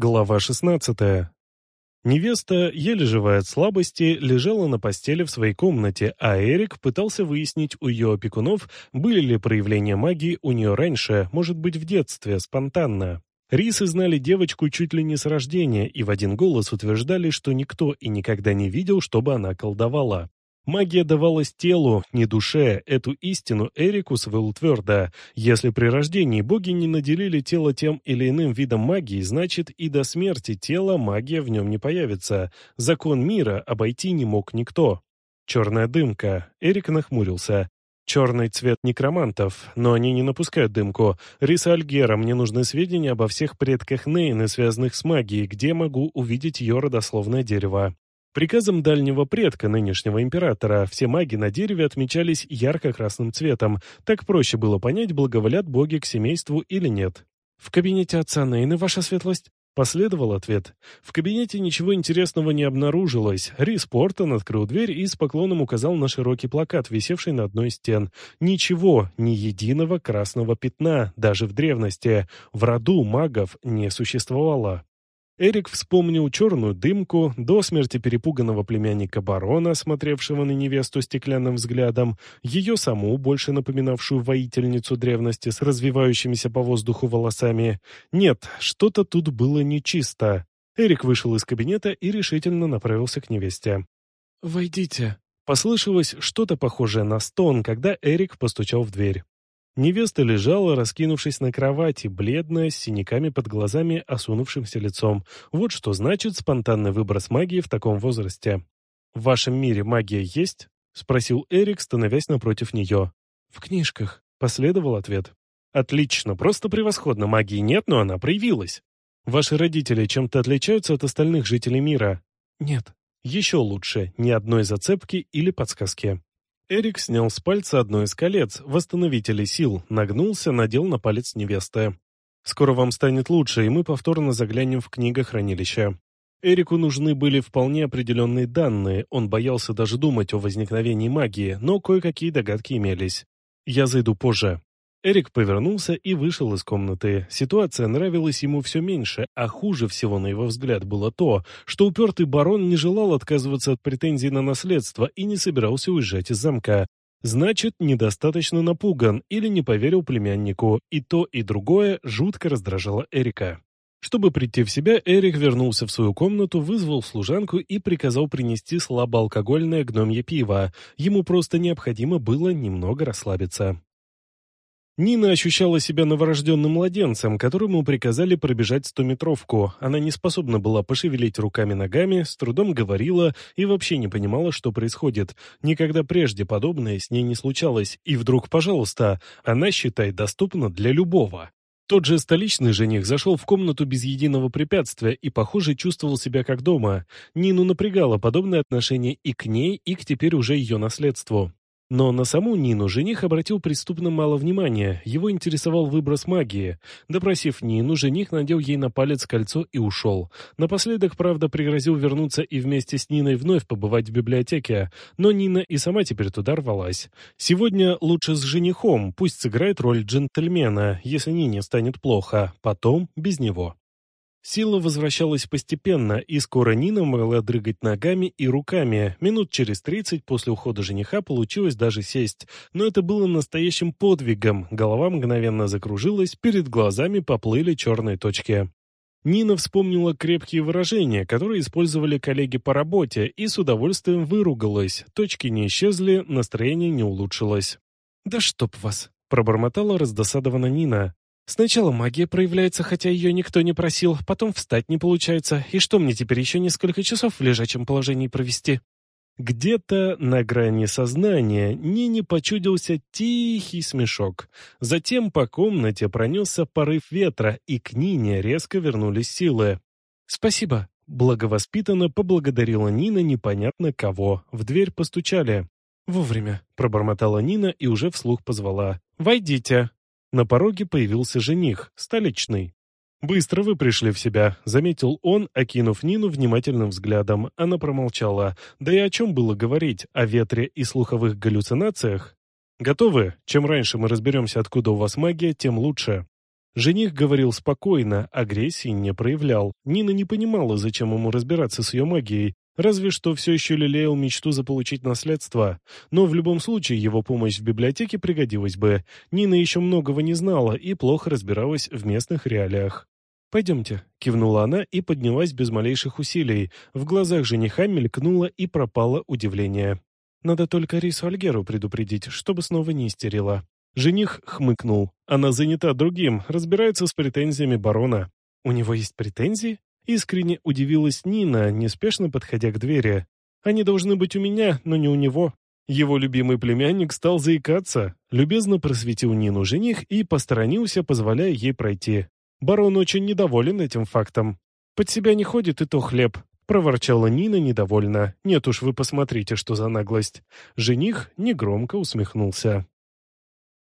Глава 16. Невеста, еле живая от слабости, лежала на постели в своей комнате, а Эрик пытался выяснить у ее опекунов, были ли проявления магии у нее раньше, может быть, в детстве, спонтанно. Рисы знали девочку чуть ли не с рождения и в один голос утверждали, что никто и никогда не видел, чтобы она колдовала. Магия давалась телу, не душе. Эту истину Эрик усвоил твердо. Если при рождении боги не наделили тело тем или иным видом магии, значит и до смерти тела магия в нем не появится. Закон мира обойти не мог никто. Черная дымка. Эрик нахмурился. Черный цвет некромантов, но они не напускают дымку. Риса Альгера, мне нужны сведения обо всех предках Нейны, связанных с магией, где могу увидеть ее родословное дерево. Приказом дальнего предка нынешнего императора все маги на дереве отмечались ярко-красным цветом. Так проще было понять, благоволят боги к семейству или нет. «В кабинете отца Нейны, ваша светлость?» Последовал ответ. В кабинете ничего интересного не обнаружилось. Рис Портон открыл дверь и с поклоном указал на широкий плакат, висевший на одной из стен. Ничего, ни единого красного пятна, даже в древности. В роду магов не существовало. Эрик вспомнил черную дымку, до смерти перепуганного племянника барона, смотревшего на невесту стеклянным взглядом, ее саму, больше напоминавшую воительницу древности с развивающимися по воздуху волосами. Нет, что-то тут было нечисто. Эрик вышел из кабинета и решительно направился к невесте. «Войдите». Послышалось что-то похожее на стон, когда Эрик постучал в дверь. Невеста лежала, раскинувшись на кровати, бледная, с синяками под глазами, осунувшимся лицом. Вот что значит спонтанный выброс магии в таком возрасте. «В вашем мире магия есть?» — спросил Эрик, становясь напротив нее. «В книжках», — последовал ответ. «Отлично, просто превосходно. Магии нет, но она проявилась. Ваши родители чем-то отличаются от остальных жителей мира?» «Нет». «Еще лучше. Ни одной зацепки или подсказки». Эрик снял с пальца одно из колец, восстановителей сил, нагнулся, надел на палец невесты. «Скоро вам станет лучше, и мы повторно заглянем в книгохранилище». Эрику нужны были вполне определенные данные, он боялся даже думать о возникновении магии, но кое-какие догадки имелись. «Я зайду позже», Эрик повернулся и вышел из комнаты. Ситуация нравилась ему все меньше, а хуже всего, на его взгляд, было то, что упертый барон не желал отказываться от претензий на наследство и не собирался уезжать из замка. Значит, недостаточно напуган или не поверил племяннику, и то, и другое жутко раздражало Эрика. Чтобы прийти в себя, Эрик вернулся в свою комнату, вызвал служанку и приказал принести слабоалкогольное гномье пиво. Ему просто необходимо было немного расслабиться. Нина ощущала себя новорожденным младенцем, которому приказали пробежать стометровку. Она не способна была пошевелить руками-ногами, с трудом говорила и вообще не понимала, что происходит. Никогда прежде подобное с ней не случалось. И вдруг, пожалуйста, она, считай, доступна для любого. Тот же столичный жених зашел в комнату без единого препятствия и, похоже, чувствовал себя как дома. Нину напрягало подобное отношение и к ней, и к теперь уже ее наследству. Но на саму Нину жених обратил преступно мало внимания, его интересовал выброс магии. Допросив Нину, жених надел ей на палец кольцо и ушел. Напоследок, правда, пригрозил вернуться и вместе с Ниной вновь побывать в библиотеке, но Нина и сама теперь туда рвалась. Сегодня лучше с женихом, пусть сыграет роль джентльмена, если Нине станет плохо, потом без него. Сила возвращалась постепенно, и скоро Нина могла дрыгать ногами и руками. Минут через тридцать после ухода жениха получилось даже сесть. Но это было настоящим подвигом. Голова мгновенно закружилась, перед глазами поплыли черные точки. Нина вспомнила крепкие выражения, которые использовали коллеги по работе, и с удовольствием выругалась. Точки не исчезли, настроение не улучшилось. «Да чтоб вас!» — пробормотала раздосадованно Нина. Сначала магия проявляется, хотя ее никто не просил, потом встать не получается. И что мне теперь еще несколько часов в лежачем положении провести? Где-то на грани сознания Нине почудился тихий смешок. Затем по комнате пронесся порыв ветра, и к Нине резко вернулись силы. «Спасибо», — благовоспитанно поблагодарила Нина непонятно кого. В дверь постучали. «Вовремя», — пробормотала Нина и уже вслух позвала. «Войдите». На пороге появился жених, столичный. «Быстро вы пришли в себя», — заметил он, окинув Нину внимательным взглядом. Она промолчала. Да и о чем было говорить? О ветре и слуховых галлюцинациях? «Готовы? Чем раньше мы разберемся, откуда у вас магия, тем лучше». Жених говорил спокойно, агрессии не проявлял. Нина не понимала, зачем ему разбираться с ее магией, разве что все еще лелеял мечту заполучить наследство. Но в любом случае его помощь в библиотеке пригодилась бы. Нина еще многого не знала и плохо разбиралась в местных реалиях. «Пойдемте», — кивнула она и поднялась без малейших усилий. В глазах жениха мелькнуло и пропало удивление. «Надо только Рису Альгеру предупредить, чтобы снова не истерила». Жених хмыкнул. Она занята другим, разбирается с претензиями барона. «У него есть претензии?» Искренне удивилась Нина, неспешно подходя к двери. «Они должны быть у меня, но не у него». Его любимый племянник стал заикаться, любезно просветил Нину жених и посторонился, позволяя ей пройти. Барон очень недоволен этим фактом. «Под себя не ходит и то хлеб», — проворчала Нина недовольно. «Нет уж, вы посмотрите, что за наглость». Жених негромко усмехнулся.